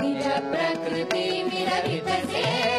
मेरा प्रकृति विरहित प्रति